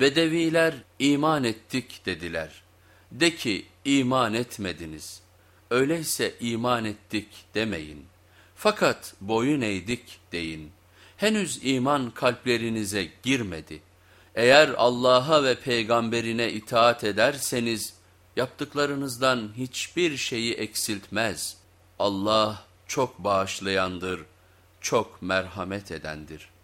Bedeviler iman ettik dediler. De ki iman etmediniz. Öyleyse iman ettik demeyin. Fakat boyun eğdik deyin. Henüz iman kalplerinize girmedi. Eğer Allah'a ve peygamberine itaat ederseniz yaptıklarınızdan hiçbir şeyi eksiltmez. Allah çok bağışlayandır, çok merhamet edendir.''